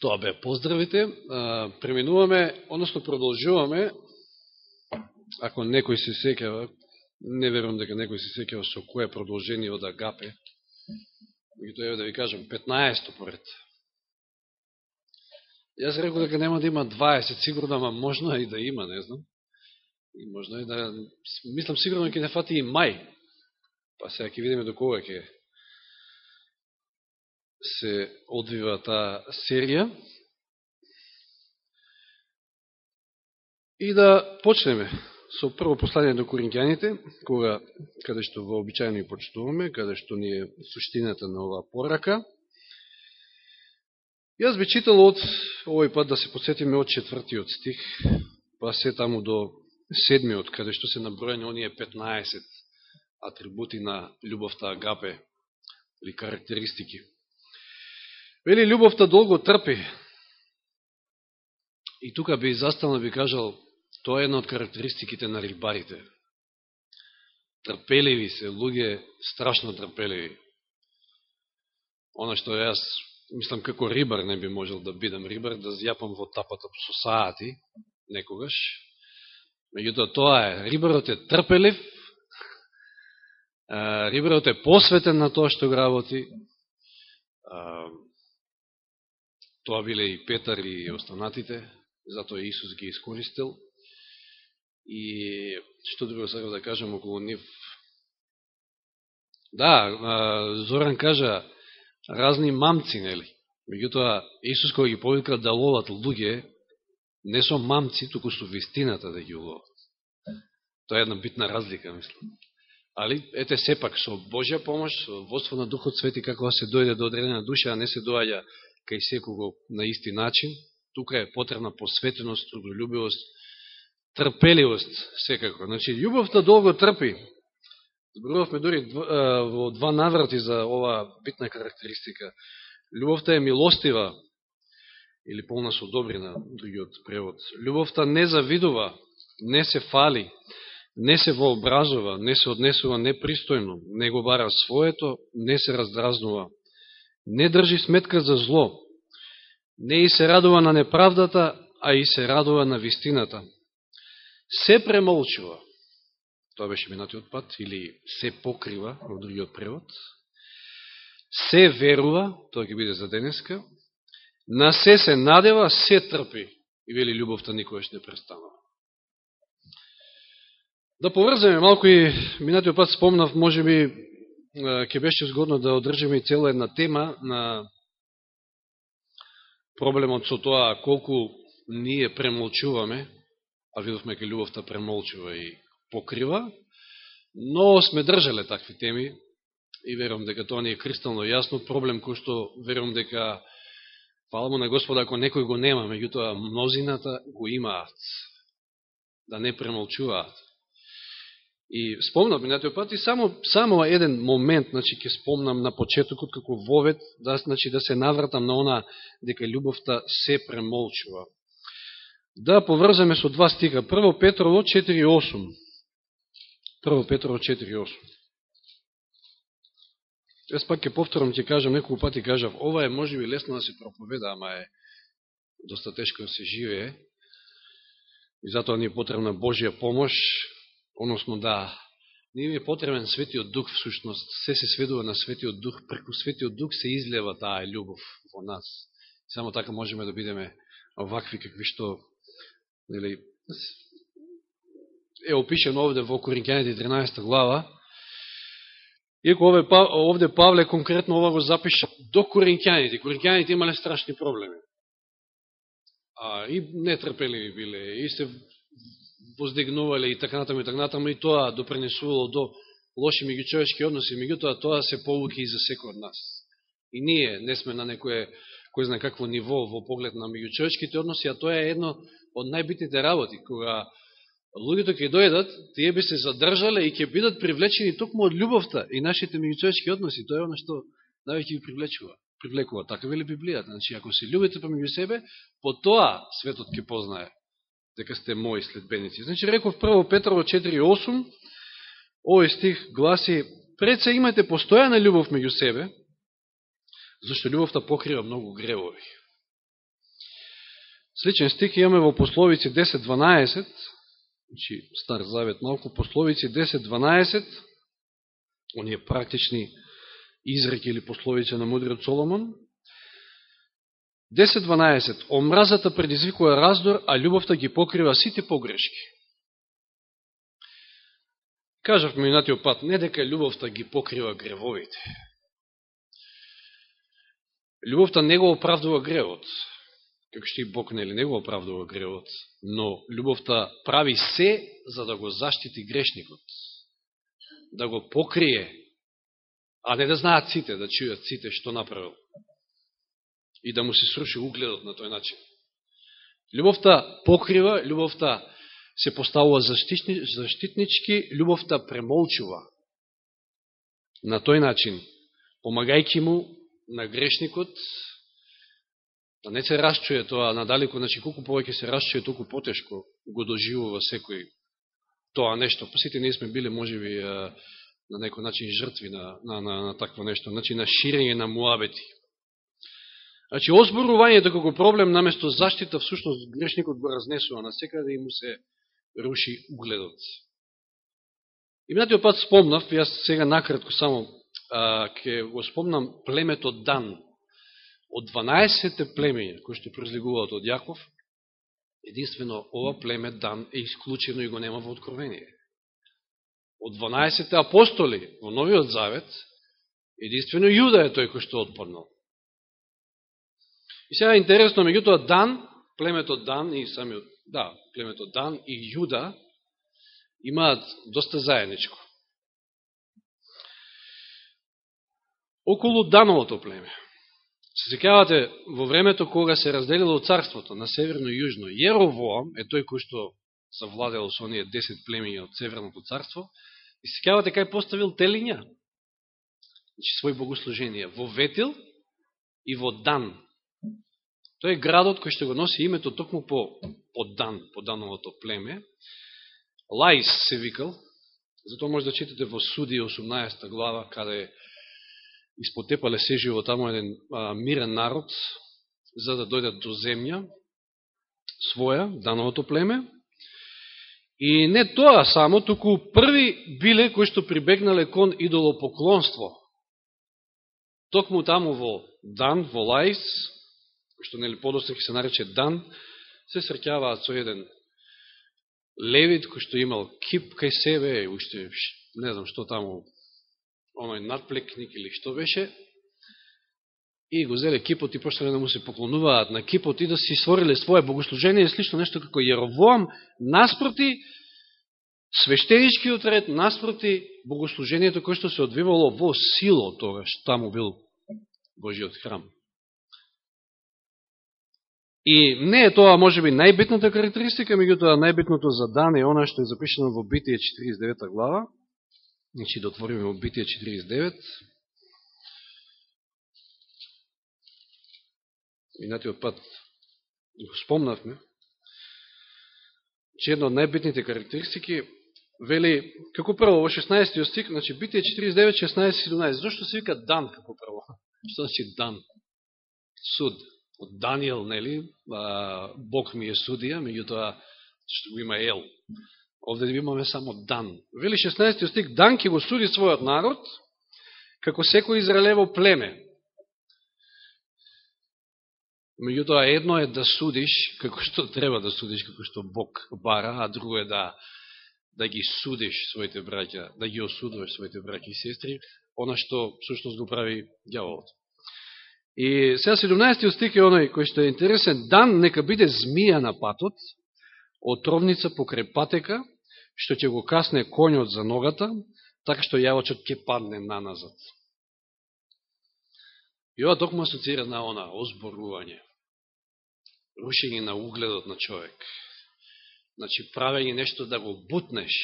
Тоа бе поздравите. Преминуваме, односно продолжуваме, ако некој се секава, не верувам дека некој се секава со кое продолжение од Агапе, и тоа е да ви кажам, 15 поред. Јас рекол дека нема да има 20, сигурно, ама можно и да има, не знам. И можно и да, мислам сигурно ќе не фати и мај, па сега ќе видиме до кога ќе се одвива таа серија. И да почнеме со прво послание до Коринќаните, кога, каде што вообичајно и почитуваме, каде што ни е суштината на оваа порака. Јас би читал од, овој пат да се подсетиме од четвртиот стих, па се таму до седмиот, каде што се наброени оние 15 атрибути на љубовта агапе или карактеристики. Вели, љубовта долго трпи. И тука би заставно би кажал, тоа е една од карактеристиките на рибарите. Трпеливи се, луѓе страшно трпеливи. Она што јас, мислам, како рибар не би можел да бидам рибар, да зјапам во тапата со саати, некогаш. Меѓутоа, тоа е. Рибарот е трпелив, рибарот е посветен на тоа што работи, Тоа биле и Петар и останатите, затоа Исус ги искористил. И што да друго сакам да кажам околу нив? Да, Зоран кажа разни мамци, нели? Меѓутоа, Исус кој ги повика да ловат луѓе, не со мамци, туку со вистината да ги ловат. Тоа е една битна разлика, мислам. Али, ете сепак, со Божја помош, со водство на Духот Свети, како да се дојде до одредена душа, а не се доаѓа кај секого на исти начин. Тука е потребна посветеност, трудолюбивост, трпеливост, секако. Значи, љубовта долго трпи. Зборувавме дори во два наврати за ова битна карактеристика. Љубовта е милостива, или полна со добрина, другиот превод. Љубовта не завидува, не се фали, не се вообразува, не се однесува непристојно, не го бара своето, не се раздразнува, не држи сметка за зло, не и се радува на неправдата, а и се радува на вистината. Се премолчува, тоа беше минатиот пат, или се покрива, во другиот превод, се верува, тоа ќе биде за денеска, на се се надева, се трпи, и вели љубовта никогаш не престанува. Да поврземе малко и минатиот пат спомнав, може би ќе беше згодно да одржиме цела една тема на проблемот со тоа колку ние премолчуваме, а видовме ке љубовта премолчува и покрива, но сме држале такви теми и верувам дека тоа ни е кристално јасно, проблем кој што верувам дека Фала му на Господа ако некој го нема, меѓутоа мнозината го имаат. Да не премолчуваат. И спомнав минатиот пат и само, само еден момент, значи, ќе спомнам на почетокот како вовет, да, значи, да се навратам на она дека љубовта се премолчува. Да поврзаме со два стига. Прво Петрово 4.8. Прво Петрово 4.8. Јас пак ќе повторам, ќе кажам, неколку пати кажав, ова е може би лесно да се проповеда, ама е доста тешко да се живее. И затоа ни е потребна Божија помош, Односно, да, не ми е потребен Светиот Дух, всушност, се се сведува на Светиот Дух, преку Светиот Дух се излева таа љубов во нас. Само така можеме да бидеме овакви какви што нели, е опишено овде во Коринќаните 13 глава. Иако овде, па, овде Павле конкретно ова го запиша до Коринќаните. Коринќаните имале страшни проблеми. А, и нетрпеливи биле, и се воздигнувале и така натаму и така натаму, и тоа допренесувало до лоши меѓучовечки односи, меѓутоа тоа се полуки и за секој од нас. И ние не сме на некое, кој знае какво ниво во поглед на меѓучовечките односи, а тоа е едно од најбитните работи, кога луѓето ќе дојдат, тие би се задржале и ќе бидат привлечени токму од љубовта и нашите меѓучовечки односи. Тоа е оно што највеќе ги привлечува. Привлекува. Така вели Библијата. Значи, ако се љубите помеѓу себе, по тоа светот ќе познае дека сте мои следбеници. Значи, реков прво Петрово 4.8, овој стих гласи, пред се имате постојана љубов меѓу себе, зашто љубовта покрива многу гревови. Сличен стих имаме во пословици 10.12, значи Стар Завет малку, пословици 10.12, оние практични изреки или пословици на мудриот Соломон. 10.12. Омразата предизвикува раздор, а љубовта ги покрива сите погрешки. Кажав минатиот пат, не дека љубовта ги покрива гревовите. Љубовта не го оправдува гревот, како што и Бог нели не го оправдува гревот, но љубовта прави се за да го заштити грешникот, да го покрие, а не да знаат сите, да чујат сите што направил и да му се сруши угледот на тој начин. Любовта покрива, любовта се поставува заштитнички, любовта премолчува. На тој начин, помагајќи му на грешникот, да не се расчуе тоа надалеко, значи колку повеќе се расчуе, толку потешко го доживува секој тоа нешто. Па сите ние сме биле, можеби, на некој начин жртви на, на, на, на такво нешто, значи на ширење на муабети. Значи, озборувањето како проблем, наместо заштита, всушност грешникот го разнесува на секаде и му се руши угледот. И минатиот пат спомнав, јас сега накратко само а, ке го спомнам племето Дан, од 12 племења кои што произлегуваат од Јаков, единствено ова племе Дан е исклучено и го нема во откровение. Од 12 апостоли во Новиот Завет, единствено Јуда е тој кој што отпаднал. И сега е интересно, меѓутоа Дан, племето Дан и самиот, да, племето Дан и Јуда имаат доста заедничко. Околу Дановото племе, Се секавате во времето кога се разделило царството на северно и јужно. Јеровоам е тој кој што завладел со оние 10 племења од северното царство. И се секавате кај поставил телиња, значи свој богослужение, во Ветил и во Дан. Тој е градот кој што го носи името токму по, по Дан, по Дановото племе. Лаис се викал, затоа може да читате во Суди 18 глава, каде испотепале се живо тамо еден а, мирен народ, за да дојдат до земја своја, дановото племе. И не тоа само, туку први биле кои што прибегнале кон идолопоклонство. Токму таму во Дан, во Лаис, што нели подосне се нарече Дан, се срќаваат со еден левит кој што имал кип кај себе, уште не знам што таму оној надплекник или што беше, и го зеле кипот и почнале да му се поклонуваат на кипот и да си свориле своје богослужение, слично нешто како Јеровоам, наспроти свештеничкиот ред, наспроти богослужението кое што се одвивало во сило тогаш, таму бил Божиот храм. И не е тоа, може би, најбитната карактеристика, меѓутоа најбитното за дан е она што е запишено во Битие 49 глава, Значи, да отвориме во Битие 49. Минатиот пат го спомнавме, че една од најбитните карактеристики вели, како прво, во 16 стих, значи, Битие 49, 16, 17. Зошто се вика Дан, како прво? Што значи Дан? Суд. Од Данијел, нели, Бог ми е судија, меѓутоа, што го има Ел. Овде имаме само Дан. Вели 16 стих, Дан ќе го суди својот народ, како секој израелево племе. Меѓутоа, едно е да судиш како што треба да судиш, како што Бог бара, а друго е да, да ги судиш своите браќа, да ги осудуваш своите браќа и сестри, она што всушност го прави дјаволот. И сега 17 стих е оној кој што е интересен, Дан нека биде змија на патот, отровница покрај патека, што ќе го касне конјот за ногата, така што јавачот ќе падне на назад. И ова токму асоцира на она озборување, рушење на угледот на човек. Значи, правење нешто да го бутнеш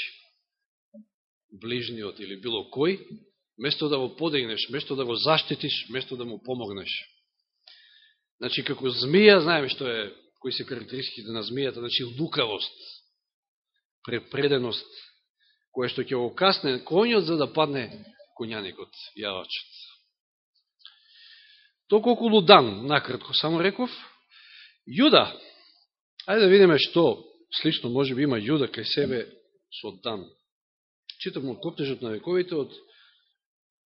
ближниот или било кој, место да го подигнеш, место да го заштитиш, место да му помогнеш. Значи, како змија, знаеме што е, кои се карактеристиките на змијата, значи лукавост, препреденост, која што ќе го касне конјот за да падне конјаникот, јавачот. Толку околу дан, накратко, само реков, Јуда, Ајде да видиме што слично може би има Јуда кај себе со дан. Читам од Коптежот на вековите од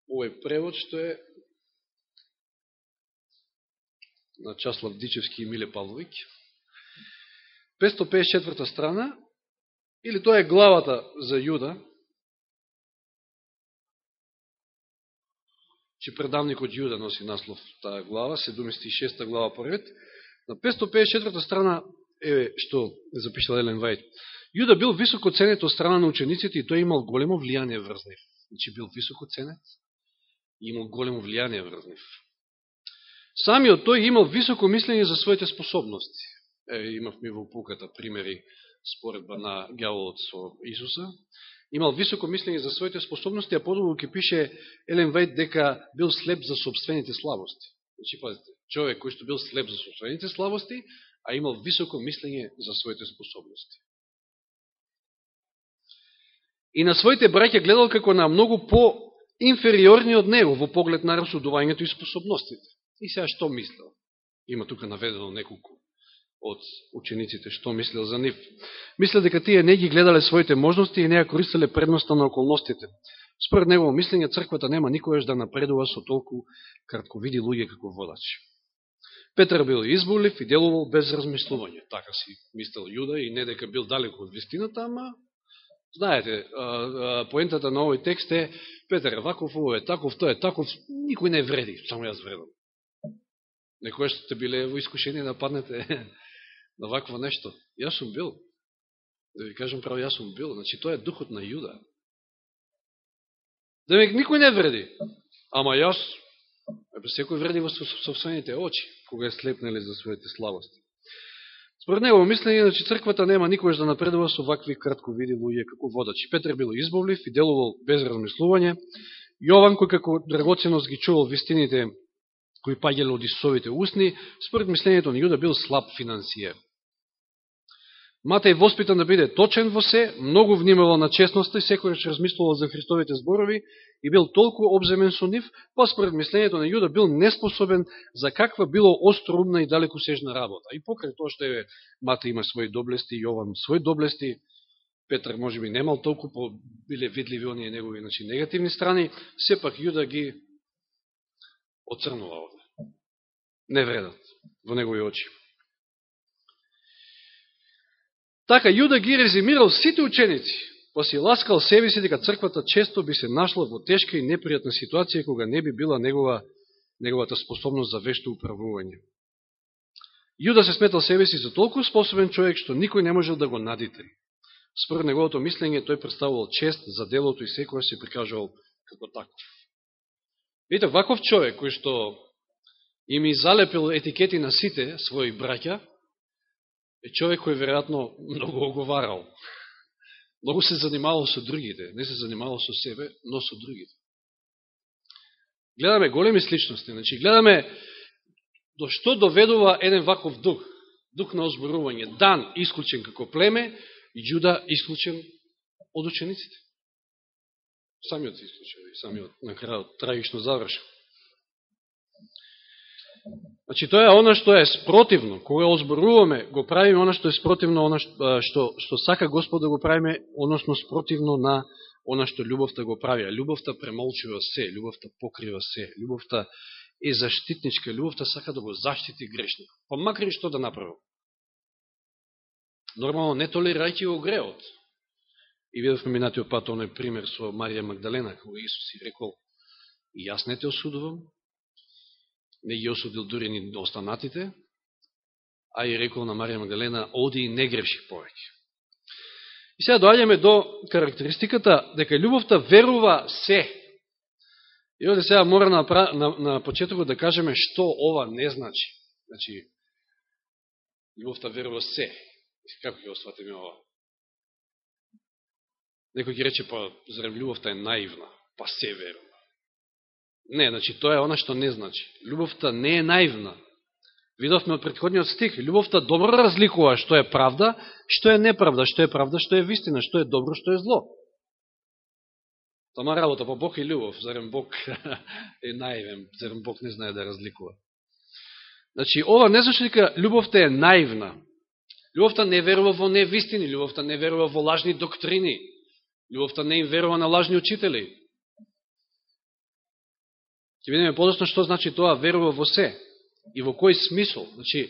овој превод што е на Часлав Дичевски и Миле Павловиќ. 554 страна, или тоа е главата за Јуда, че предавникот Јуда носи наслов таа глава, 76 глава поред. На 554 страна е што запишал Елен Вајд. Јуда бил високо ценет од страна на учениците и тој имал големо влијание врз нив. Значи бил високо ценет и имал големо влијание врз нив. Самиот тој имал високо мислење за своите способности. Е, имавме во пуката примери споредба на гјаволот со Исуса. Имал високо мислење за своите способности, а подолу ќе пише Елен Вајд дека бил слеп за собствените слабости. Значи, пазите, човек кој што бил слеп за собствените слабости, а имал високо мислење за своите способности. И на своите браќа гледал како на многу по инфериорни од него во поглед на расудувањето и способностите. И сега што мислел? Има тука наведено неколку од учениците што мислел за нив. Мислел дека тие не ги гледале своите можности и не ја користеле предноста на околностите. Според негово мислење, црквата нема никојаш да напредува со толку кратковиди луѓе како водачи. Петар бил изболив и делувал без размислување. Така си мислел Јуда и не дека бил далеко од вистината, ама знаете, поентата на овој текст е Петар е ваков, ово е таков, тој е таков, никој не вреди, само јас вредам. Некој што сте биле во искушение да паднете на вакво нешто. Јас сум бил. Да ви кажам право, јас сум бил. Значи, тоа е духот на Јуда. Да ме никој не вреди. Ама јас, секој вреди во собствените очи, кога е слепнели за своите слабости. Според него мислење, значи црквата нема никогаш да напредува со вакви кратковиди луѓе како водачи. Петр бил избавлив и делувал без размислување. Јован, кој како драгоценост ги чувал вистините кои паѓале од Исусовите устни, според мислењето на Јуда бил слаб финансиер. Матеј воспитан да биде точен во се, многу внимавал на честноста и секојаш размислувал за Христовите зборови и бил толку обземен со нив, па според мислењето на Јуда бил неспособен за каква било остроумна и далекосежна работа. И покрај тоа што е Матеј има своји доблести, Јован своји доблести, Петр може би немал толку по биле видливи оние негови значи, негативни страни, сепак Јуда ги оцрнува овде. Не вредат во негови очи. Така, Јуда ги резимирал сите ученици, па си ласкал себе си дека црквата често би се нашла во тешка и непријатна ситуација кога не би била негова, неговата способност за вешто управување. Јуда се сметал себе си за толку способен човек што никој не можел да го надите. Според неговото мислење, тој представувал чест за делото и секој се прикажувал како таков. Видите, ваков човек кој што им залепил етикети на сите своји браќа, е човек кој веројатно многу оговарал. Многу се занимавал со другите, не се занимавал со себе, но со другите. Гледаме големи сличности, значи гледаме до што доведува еден ваков дух, дух на озборување. Дан исклучен како племе и Джуда исклучен од учениците самиот се самиот на крајот трагично завршен. Значи, тоа е она што е спротивно. Кога озборуваме, го правиме она што е спротивно, она што, што, што сака Господ да го правиме, односно спротивно на она што љубовта го прави. љубовта премолчува се, љубовта покрива се, љубовта е заштитничка, љубовта сака да го заштити грешник. Па макар и што да направи. Нормално, не толирајќи го греот. И видовме минатиот пат оној пример со Марија Магдалена, кога Исус и рекол, и јас не те осудувам, не ги осудил дури ни останатите, а и рекол на Марија Магдалена, оди и не греши повеќе. И сега доаѓаме до карактеристиката дека љубовта верува се. И овде сега мора на, на, на почетокот да кажеме што ова не значи. Значи, љубовта верува се. Како ќе осватиме ова? Некој ќе рече, па, зарем љубовта е наивна, па се верува. Не, значи, тоа е она што не значи. Љубовта не е наивна. Видовме од предходниот стих, љубовта добро разликува што е правда, што е неправда, што е правда, што е вистина, што е добро, што е зло. Тома работа по Бог и љубов, зарем Бог е наивен, зарем Бог не знае да разликува. Значи, ова не значи дека љубовта е наивна. Љубовта не верува во невистини, љубовта не верува во лажни доктрини, љубовта не им верува на лажни учители. Ќе видиме подосно што значи тоа верува во се и во кој смисол. Значи,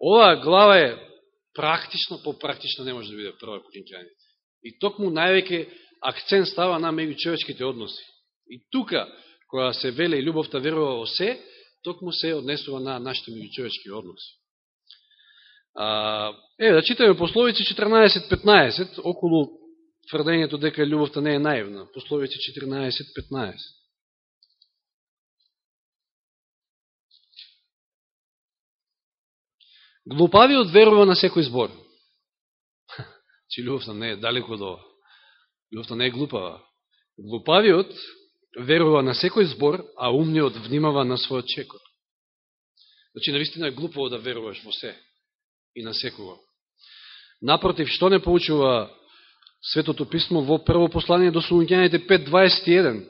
оваа глава е практично, по-практично не може да биде прва коринќаните. И токму највеќе акцент става на меѓучовечките односи. И тука, која се веле и љубовта верува во се, токму се однесува на нашите меѓучовечки односи. А, е, да читаме пословици 14.15, околу тврдењето дека љубовта не е наивна. Пословици 14.15. Глупавиот верува на секој збор. Значи, Чи любовта не е далеко до Любовта не е глупава. Глупавиот верува на секој збор, а умниот внимава на својот чекор. Значи, наистина е глупаво да веруваш во се и на секого. Напротив, што не поучува Светото писмо во прво послание до Солуњаните 5.21?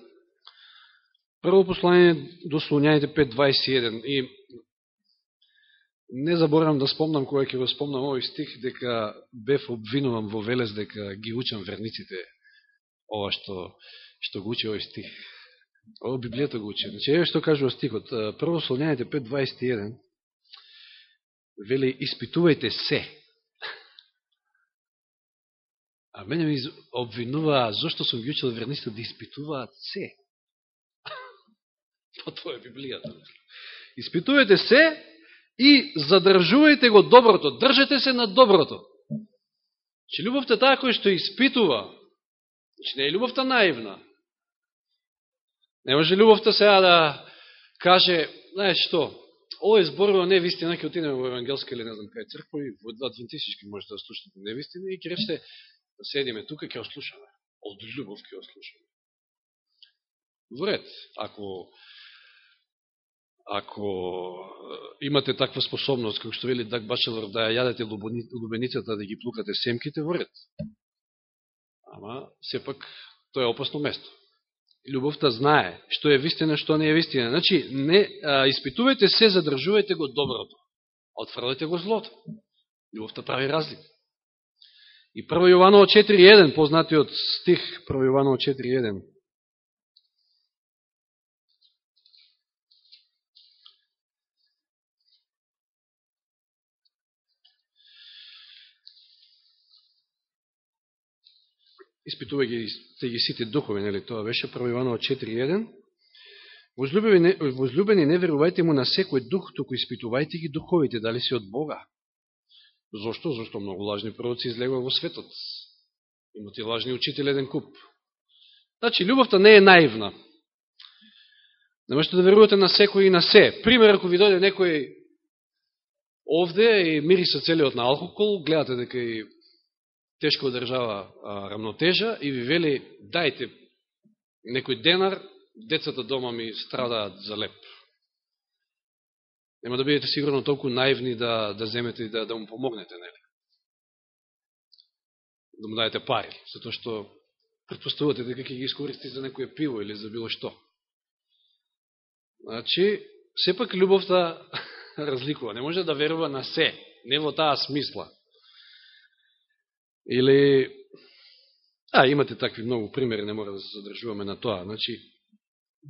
Прво послание до Солунјаните 5.21 и не заборавам да спомнам кој ќе го спомнам овој стих дека бев обвинувам во Велес дека ги учам верниците ова што што го учи овој стих. ова Библијата го учи. Значи, еве што кажува стихот. Прво Солнјаните 5.21 вели испитувајте се А мене ми обвинува зашто сум ги учил верниците да испитуваат се. Па тоа е Библијата. Испитувајте се и задржувајте го доброто. Држете се на доброто. Значи, че љубовта таа која што испитува, че не е љубовта наивна. Не може љубовта сега да каже, знаеш што, овој зборува невистина, ќе отидеме во евангелска или не знам кај црква и во адвентистички може да слушате невистина и ќе речете, да седиме тука, ќе ослушаме. Од љубов ќе ослушаме. Вред, ако ако имате таква способност, како што вели Дак Бачелор, да ја јадете лубеницата, да ги плукате семките, вред. Ама, сепак, тоа е опасно место. Любовта знае што е вистина, што не е вистина. Значи, не, а, испитувајте се, задржувајте го доброто. Отфрлете го злото. Любовта прави разлика. И 1 Јованово 4.1, познатиот стих, 1 Јованово 4.1. испитувајќи ги, ги сите духови, нели тоа беше 1 Иванова 4.1. Возлюбени, возлюбени, не верувајте му на секој дух, туку испитувајте ги духовите, дали се од Бога Зошто? Зошто многу лажни пророци излегува во светот. Имате лажни учители еден куп. Значи, љубовта не е наивна. Не можете да верувате на секој и на се. Пример, ако ви дојде некој овде и мириса целиот на алкохол, гледате дека и тешко одржава рамнотежа и ви вели, дајте некој денар, децата дома ми страдаат за леп нема да бидете сигурно толку наивни да, да земете и да, да му помогнете, нели? Да му дадете пари, затоа што предпоставувате дека ќе ги искористи за некоје пиво или за било што. Значи, сепак љубовта разликува. Не може да верува на се, не во таа смисла. Или, а, имате такви многу примери, не мора да се задржуваме на тоа. Значи,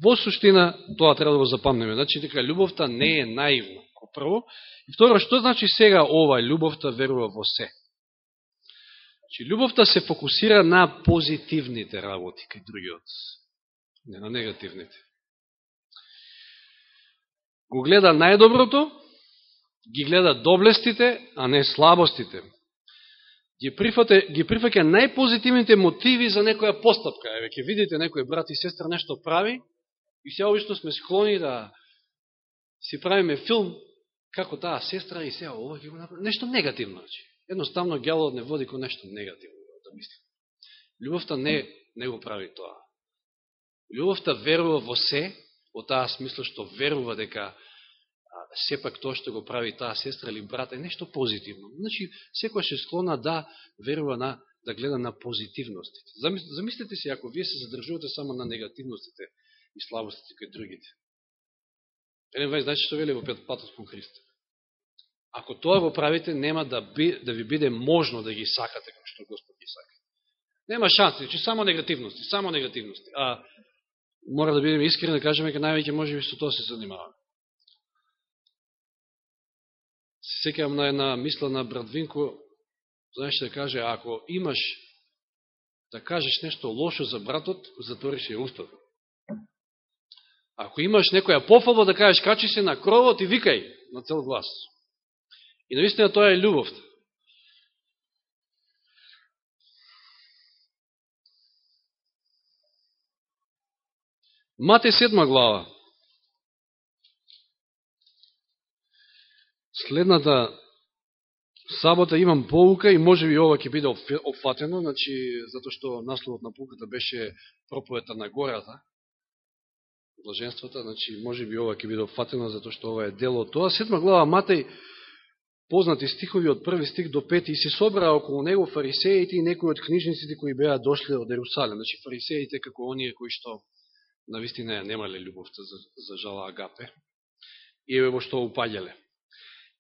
во суштина, тоа треба да го запамнеме. Значи, дека љубовта не е наивна, прво. И второ, што значи сега ова, љубовта верува во се? Значи, љубовта се фокусира на позитивните работи кај другиот, не на негативните. Го гледа најдоброто, ги гледа доблестите, а не слабостите. Ги прифате, ги прифаќа најпозитивните мотиви за некоја постапка. Еве, ќе видите некој брат и сестра нешто прави, И сега обично сме склони да си правиме филм како таа сестра и сега ова ќе го направи. Нешто негативно. Значи. Едноставно гјалот не води кон нешто негативно. Да мислим. Любовта не, не го прави тоа. Любовта верува во се, во таа смисла што верува дека сепак тоа што го прави таа сестра или брат е нешто позитивно. Значи, секој се склона да верува на да гледа на позитивностите. Замислете се, ако вие се задржувате само на негативностите, и слабостите кај другите. Еден вај, знаете што вели во патот кон Христа? Ако тоа го правите, нема да, би, да ви биде можно да ги сакате како што Господ ги сака. Нема шанси. значи само негативности, само негативности. А мора да бидеме искрени да кажеме ке највеќе може би со тоа се занимаваме. Се секам на една мисла на брат Винко, знаеш да каже, ако имаш да кажеш нешто лошо за братот, затвориш ја устата. Ако имаш некоја пофалба да кажеш, качи се на кровот и викај на цел глас. И наистина тоа е љубовта. Мате седма глава. Следната сабота имам поука и може би ова ќе биде опфатено, значи, затоа што насловот на поуката беше проповета на гората, блаженствата, значи може би ова ќе биде опфатено затоа што ова е дело од тоа. Седма глава Матеј, познати стихови од први стих до пети, и се собраа околу него фарисеите и некои од книжниците кои беа дошли од Ерусалим. Значи фарисеите како оние кои што на вистина ја немале љубовта за, за жала Агапе и еве во што упаѓале.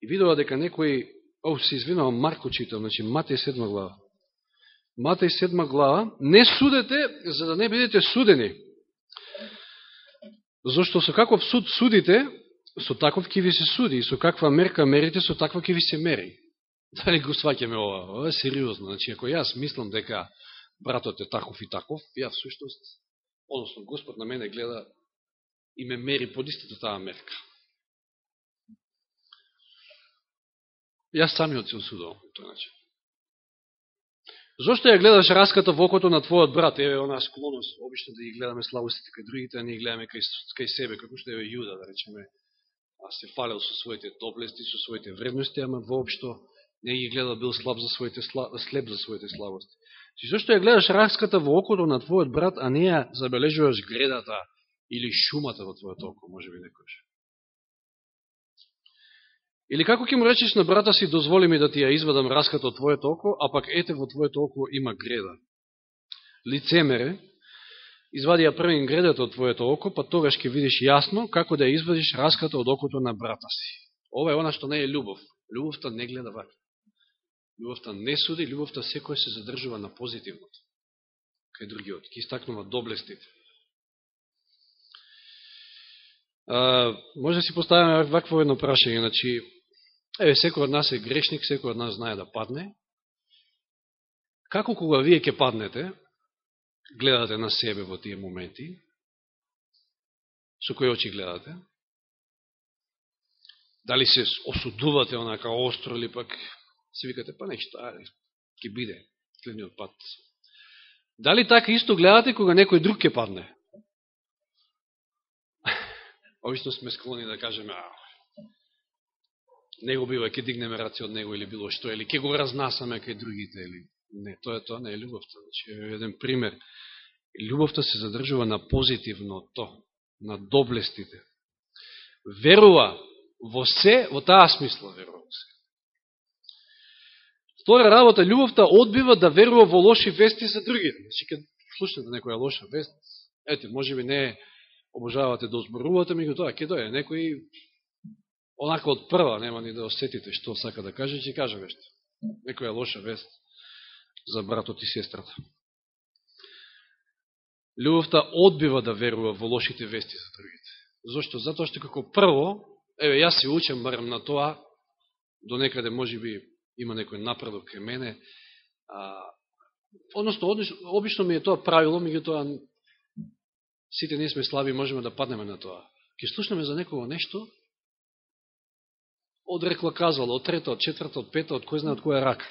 И видува дека некои, о, се извинувам, Марко читам, значи Матеј 7 глава. Матеј 7 глава, не судете за да не бидете судени. Зошто со каков суд судите, со таков ќе ви се суди, и со каква мерка мерите, со таква ќе ви се мери. Дали го сваќаме ова? Ова е сериозно. Значи, ако јас мислам дека братот е таков и таков, ја всушност, односно Господ на мене гледа и ме мери под истата таа мерка. Јас самиот се осудувам по тој начин. Зошто ја гледаш раската во окото на твојот брат? Еве она склоност, обично да ги гледаме слабостите кај другите, да а не ги гледаме кај, кај себе, како што е Јуда, да речеме, а се фалел со своите доблести, со своите вредности, ама воопшто не ги гледа бил слаб за своите слеп за своите слабости. Си зашто ја гледаш раската во окото на твојот брат, а не ја забележуваш гредата или шумата во твојот око, може би некојаш. Или како ќе му речеш на брата си, дозволи ми да ти ја извадам раската од твоето око, а пак ете во твоето око има греда. Лицемере, извади ја првин гредата од твоето око, па тогаш ќе видиш јасно како да ја извадиш раската од окото на брата си. Ова е она што не е љубов. Љубовта не гледа вака. Љубовта не суди, љубовта секој се задржува на позитивното. Кај другиот, ќе истакнува доблестите. А, може да си поставяме вакво едно прашање, значи, Еве, секој од нас е грешник, секој од нас знае да падне. Како кога вие ќе паднете, гледате на себе во тие моменти, со кои очи гледате? Дали се осудувате онака остро или пак се викате, па нешто, ајде, ќе биде следниот пат. Дали така исто гледате кога некој друг ќе падне? Обично сме склони да кажеме, а, него бива, ќе дигнеме раци од него или било што, или ќе го разнасаме кај другите, или не, тоа е тоа не е љубовта. Значи, еден пример. Љубовта се задржува на позитивното, на доблестите. Верува во се, во таа смисла верува во се. Втора работа, љубовта одбива да верува во лоши вести за другите. Значи, кога слушате некоја лоша вест, ете, може би не обожавате да озборувате, меѓу тоа, ке дојде некој онако од прва, нема ни да осетите што сака да каже, ќе каже вешто. Некоја лоша вест за братот и сестрата. Любовта одбива да верува во лошите вести за другите. Зошто? Затоа што како прво, еве, јас се учам барам на тоа, до некаде може би има некој напредок кај мене, а, односно, обично ми е тоа правило, меѓу тоа сите ние сме слаби и можеме да паднеме на тоа. Ке слушнеме за некого нешто, одрекла казала, од трета, од четврта, од пета, од кој знае од која рака.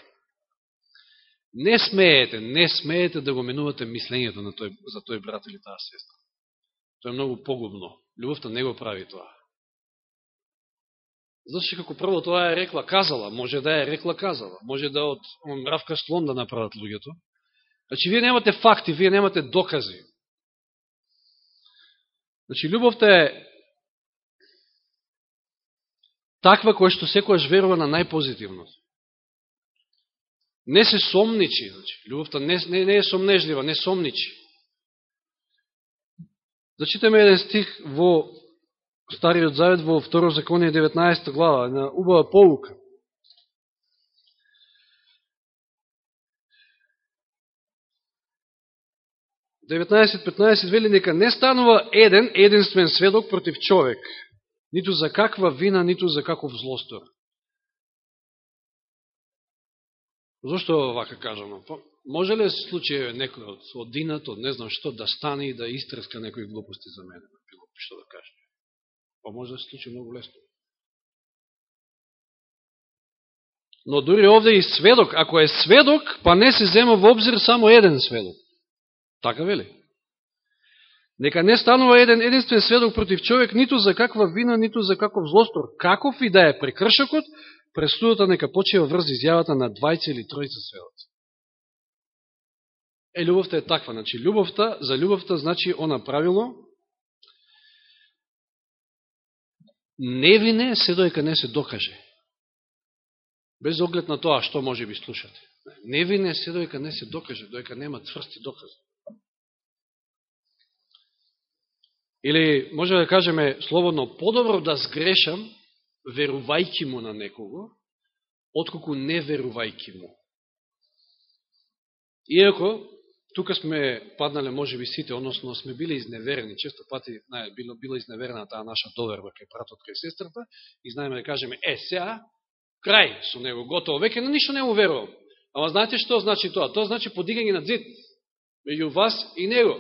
Не смеете, не смеете да го менувате мислењето на тој, за тој брат или таа сестра. Тоа е многу погубно. Любовта не го прави тоа. Значи, како прво тоа е рекла казала, може да е рекла казала, може да од мравка слон да направат луѓето. Значи, вие немате факти, вие немате докази. Значи, любовта е таква која што секојаш верува на најпозитивното. Не се сомничи, значи, любовта не, не, не е сомнежлива, не сомничи. Зачитаме еден стих во Стариот Завет во Второ законие 19 глава, на убава поука. петнаесет вели нека не станува еден единствен сведок против човек, ниту за каква вина, ниту за каков злостор. Зошто вака кажано? Па, може ли да случај некој од, од динат, од не знам што, да стане и да истреска некои глупости за мене, било што да каже? Па може да се случи многу лесно. Но дури овде и сведок, ако е сведок, па не се зема во обзир само еден сведок. Така вели? Нека не станува еден единствен сведок против човек, ниту за каква вина, ниту за каков злостор. Каков и да е прекршокот, пресудата нека почива врз изјавата на двајца или тројца сведоци. Е, љубовта е таква. Значи, љубовта, за љубовта значи она правило, невине се доека не се докаже. Без оглед на тоа што може би слушате. Невине се доека не се докаже, доека нема цврсти докази. Или, може да кажеме слободно, подобро да сгрешам, верувајки му на некого, отколку не верувајки му. Иако, тука сме паднале, може би, сите, односно сме били изневерени, често пати не, било, било изневерена таа наша доверба кај пратот кај сестрата, и знаеме да кажеме, е, сега, крај со него, готово, веќе на ништо не му верувам. Ама знаете што значи тоа? Тоа значи подигање на дзид меѓу вас и него.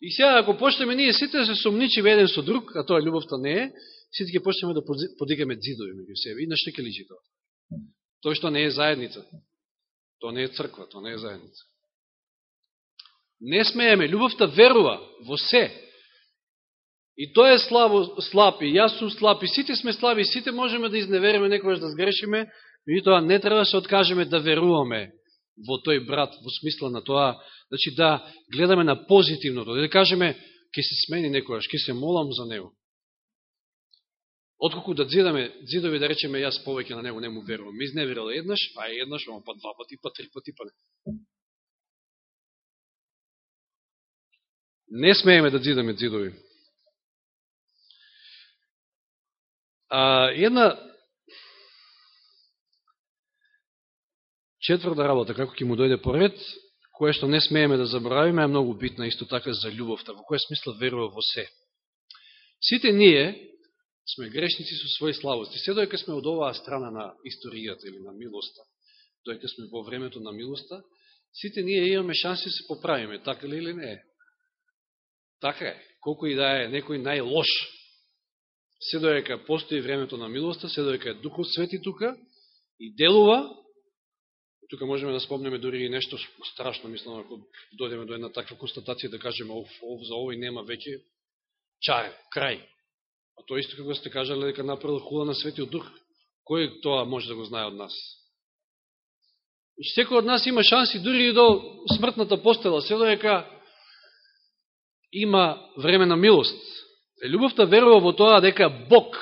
И сега, ако почнеме ние сите се сумничиме еден со друг, а тоа љубовта не е, сите ќе почнеме да подигаме дзидови меѓу себе. И на што ќе личи тоа? Тоа што не е заедница. Тоа не е црква, тоа не е заедница. Не смееме, љубовта верува во се. И тоа е слабо, слаб, и јас сум слаб, и сите сме слаби, сите можеме да изневериме, некојаш да сгрешиме, и тоа не треба да се откажеме да веруваме во тој брат, во смисла на тоа, значи да гледаме на позитивното, да кажеме, ќе се смени некојаш, ќе се молам за него. Отколку да дзидаме, дзидови да речеме, јас повеќе на него не му верувам. Ми изневерила еднаш, а еднаш, ама па два пати, па три пати, па не. Не смееме да дзидаме дзидови. А, една Четврта работа, како ќе му дојде поред, која што не смееме да забравиме, е многу битна исто така за љубовта, во која смисла верува во се. Сите ние сме грешници со своји слабости. Се дојка сме од оваа страна на историјата или на милоста, дојка сме во времето на милоста, сите ние имаме шанси да се поправиме, така ли или не? Така е. колко и да е некој најлош, се дојка постои времето на милоста, се дојка е Духот Свети тука и делува, Тука можеме да спомнеме дори и нешто страшно, мислам, ако дојдеме до една таква констатација, да кажеме, ов, ов, за овој нема веќе чар, крај. А тоа исто како сте кажале дека направил хула на светиот дух. Кој тоа може да го знае од нас? И секој од нас има шанси, дури и до смртната постела, се дека има време на милост. Љубовта верува во тоа дека Бог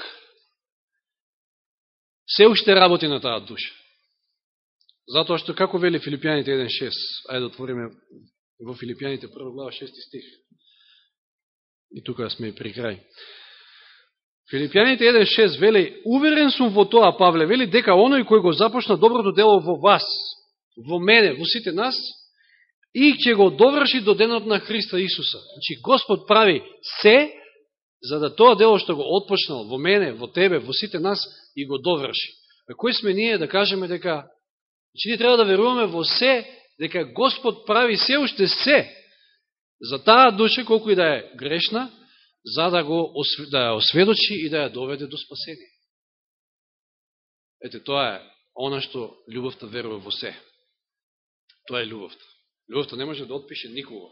се уште работи на таа душа. Затоа што, како вели Филипјаните 1.6, ајде да отвориме во Филипјаните 1 глава 6 стих. И тука сме при крај. Филипјаните 1.6 вели, уверен сум во тоа, Павле, вели дека оној кој го започна доброто дело во вас, во мене, во сите нас, и ќе го доврши до денот на Христа Исуса. Значи, Господ прави се, за да тоа дело што го отпочнал во мене, во тебе, во сите нас, и го доврши. А кој сме ние да кажеме дека Значи, ние треба да веруваме во се, дека Господ прави се уште се за таа душа, колку и да е грешна, за да, го, да ја осведочи и да ја доведе до спасение. Ете, тоа е она што љубовта верува во се. Тоа е љубовта. Љубовта не може да отпише никого.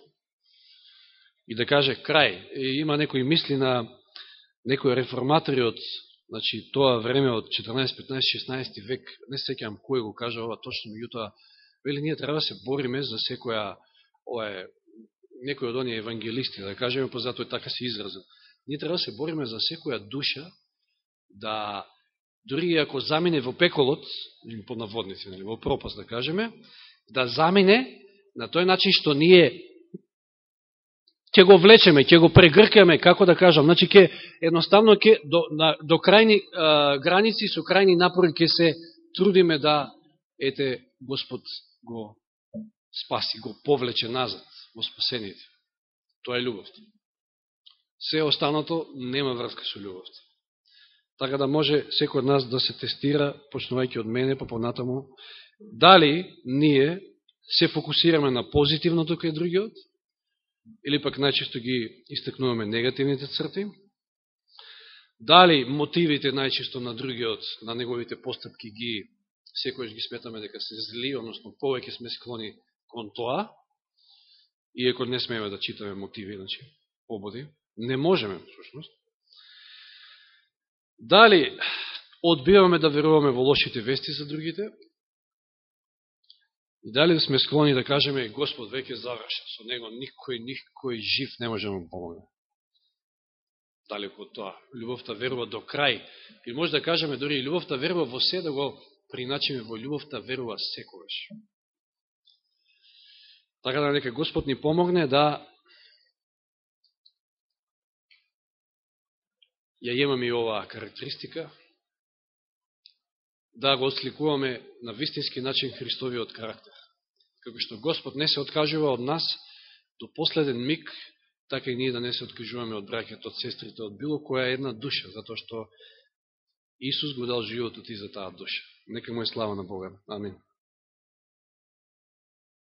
И да каже крај. И има некои мисли на некои реформатори од Значи, тоа време од 14, 15, 16 век, не секам кој го кажа ова точно, меѓутоа, вели, ние треба да се бориме за секоја, ова е, некој од оние евангелисти, да кажеме, па затоа така се изразил. Ние треба да се бориме за секоја душа, да, дори ако замине во пеколот, или по наводници, во пропаст, да кажеме, да замине на тој начин што ние ќе го влечеме, ќе го прегркаме, како да кажам, значи ќе едноставно ќе до, на, до крајни а, граници со крајни напори ќе се трудиме да ете Господ го спаси, го повлече назад во спасението. Тоа е љубовта. Се останато нема врска со љубовта. Така да може секој од нас да се тестира, почнувајќи од мене, па понатаму, дали ние се фокусираме на позитивното кај другиот, или пак најчесто ги истакнуваме негативните црти, дали мотивите најчесто на другиот, на неговите постапки ги секојаш ги сметаме дека се зли, односно повеќе сме склони кон тоа, иако не смееме да читаме мотиви, иначе пободи, не можеме, всушност. Дали одбиваме да веруваме во лошите вести за другите, и дали да сме склони да кажеме, Господ веќе заврша, со Него никој, никој жив не може да му помогне. Далеко од тоа. љубовта верува до крај. И може да кажеме, дори и љубовта верува во се, да го приначиме во љубовта верува секогаш. Така да нека Господ ни помогне да ја имаме и оваа карактеристика, да го отсликуваме на вистински начин Христовиот карактер. Како што Господ не се откажува од нас до последен миг, така и ние да не се откажуваме од браќето, од сестрите, од било која една душа, затоа што Исус го дал животот и за таа душа. Нека му е слава на Бога. Амин.